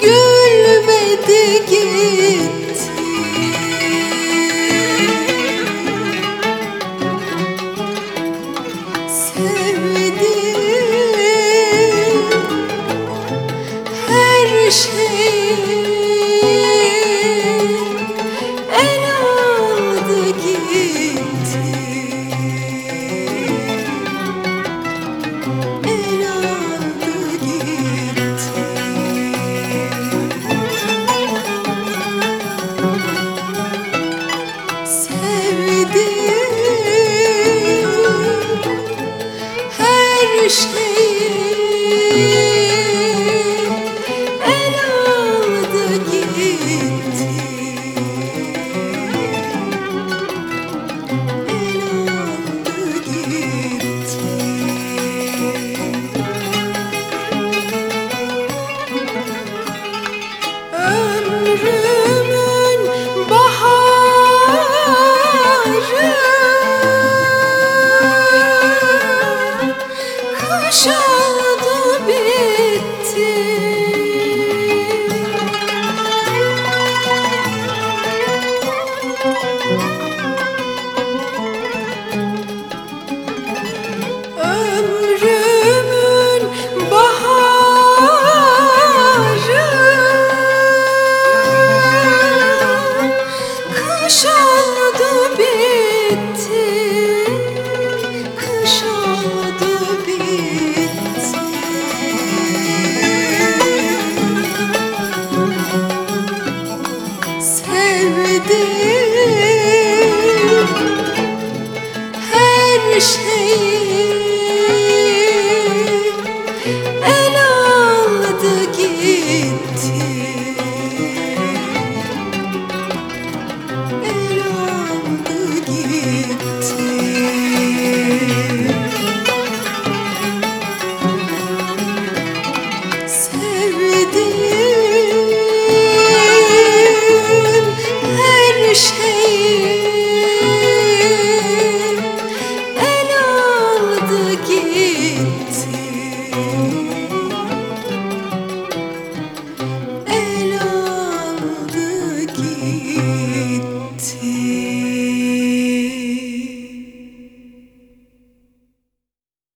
gülmedi gitti işleyim Show.